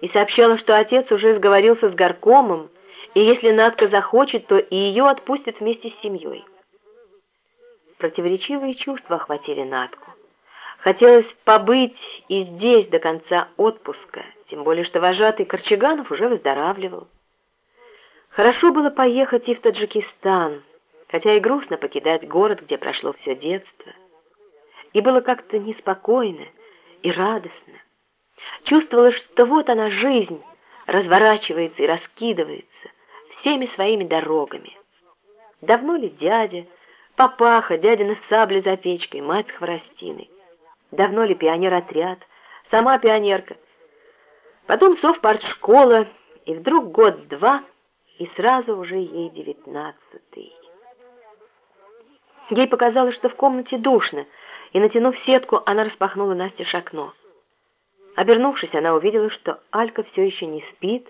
и сообщала, что отец уже сговорился с горкомом, и если Надка захочет, то и ее отпустят вместе с семьей. Противоречивые чувства охватили Надку. Хотелось побыть и здесь до конца отпуска, тем более что вожатый Корчаганов уже выздоравливал. Хорошо было поехать и в Таджикистан, хотя и грустно покидать город, где прошло все детство. И было как-то неспокойно и радостно. Чувствовалось, что вот она, жизнь, разворачивается и раскидывается всеми своими дорогами. Давно ли дядя, папаха, дядина сабля за печкой, мать с хворостиной? Давно ли пионер-отряд, сама пионерка? Потом совпартшкола, и вдруг год-два, и сразу уже ей девятнадцатый. Ей показалось, что в комнате душно, и, натянув сетку, она распахнула Насте окно. Обернувшись, она увидела, что Алька все еще не спит,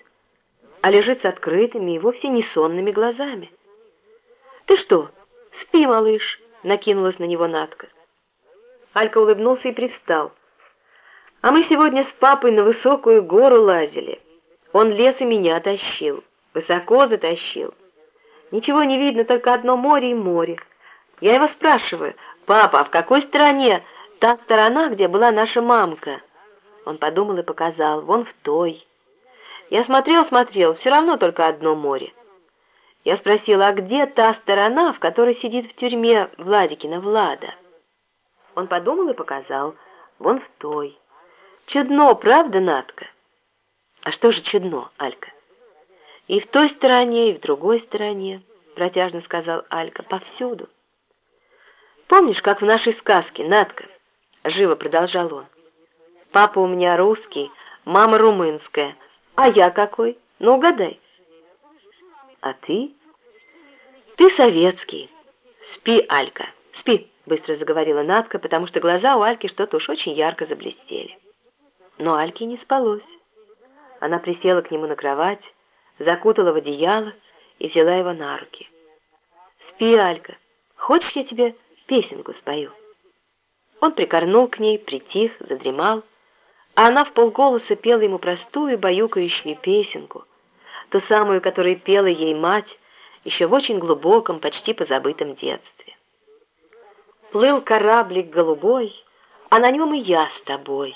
а лежит с открытыми и вовсе не сонными глазами. «Ты что, спи, малыш!» — накинулась на него Натка. Алька улыбнулся и привстал. «А мы сегодня с папой на высокую гору лазили. Он лес и меня тащил, высоко затащил. Ничего не видно, только одно море и море. Я его спрашиваю, папа, а в какой стороне та сторона, где была наша мамка?» Он подумал и показал, вон в той. Я смотрел-смотрел, все равно только одно море. Я спросила, а где та сторона, в которой сидит в тюрьме Владикина Влада? Он подумал и показал, вон в той. Чудно, правда, Натка? А что же чудно, Алька? И в той стороне, и в другой стороне, протяжно сказал Алька, повсюду. Помнишь, как в нашей сказке, Натка? Живо продолжал он. Папа у меня русский, мама румынская. А я какой? Ну, угадай. А ты? Ты советский. Спи, Алька, спи, быстро заговорила Надка, потому что глаза у Альки что-то уж очень ярко заблестели. Но Альке не спалось. Она присела к нему на кровать, закутала в одеяло и взяла его на руки. «Спи, Алька, хочешь, я тебе песенку спою?» Он прикорнул к ней, притих, задремал, а она в полголоса пела ему простую баюкающую песенку, ту самую, которую пела ей мать еще в очень глубоком, почти позабытом детстве. Плыл кораблик голубой, а на нем и я с тобой.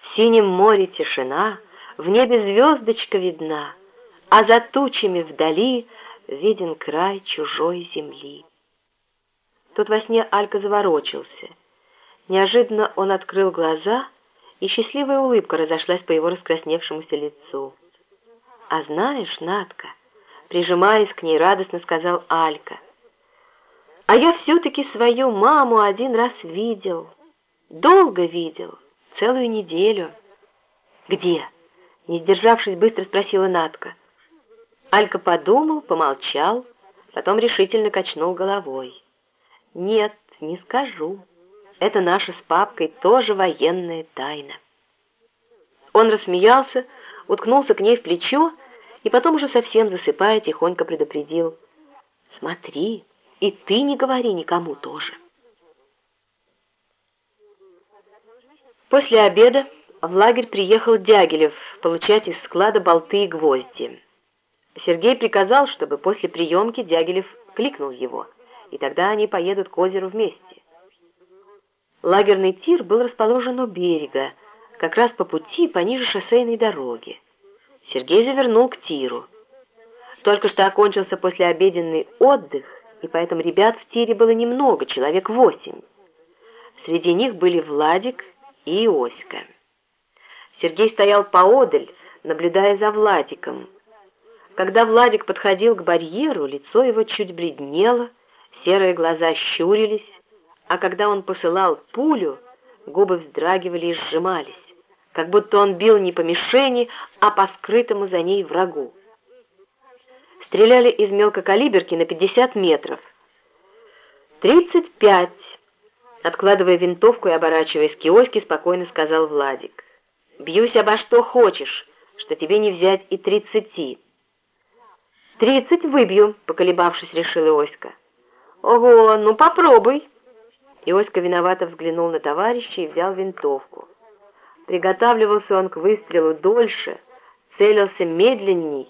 В синем море тишина, в небе звездочка видна, а за тучами вдали виден край чужой земли. Тут во сне Алька заворочился. Неожиданно он открыл глаза — и счастливая улыбка разошлась по его раскрасневшемуся лицу. «А знаешь, Натка, прижимаясь к ней, радостно сказал Алька, «А я все-таки свою маму один раз видел, долго видел, целую неделю». «Где?» — не сдержавшись, быстро спросила Натка. Алька подумал, помолчал, потом решительно качнул головой. «Нет, не скажу». Это наша с папкой тоже военная тайна. Он рассмеялся, уткнулся к ней в плечо и потом уже совсем засыпая тихонько предупредил. «Смотри, и ты не говори никому тоже». После обеда в лагерь приехал Дягилев получать из склада болты и гвозди. Сергей приказал, чтобы после приемки Дягилев кликнул его, и тогда они поедут к озеру вместе. Лагерный тир был расположен у берега, как раз по пути пониже шоссейной дороги. Сергей завернул к тиру. Только что окончился послеобеденный отдых, и поэтому ребят в тире было немного, человек восемь. Среди них были Владик и Оська. Сергей стоял поодаль, наблюдая за Владиком. Когда Владик подходил к барьеру, лицо его чуть бледнело, серые глаза щурились, а когда он посылал пулю, губы вздрагивали и сжимались, как будто он бил не по мишени, а по скрытому за ней врагу. Стреляли из мелкокалиберки на 50 метров. «Тридцать пять!» Откладывая винтовку и оборачиваясь к киоске, спокойно сказал Владик. «Бьюсь обо что хочешь, что тебе не взять и тридцати». «Тридцать выбью», — поколебавшись, решила Оська. «Ого, ну попробуй». Иоська виновато взглянул на товарища и взял винтовку. Приготавливался он к выстрелу дольше, целился медленней,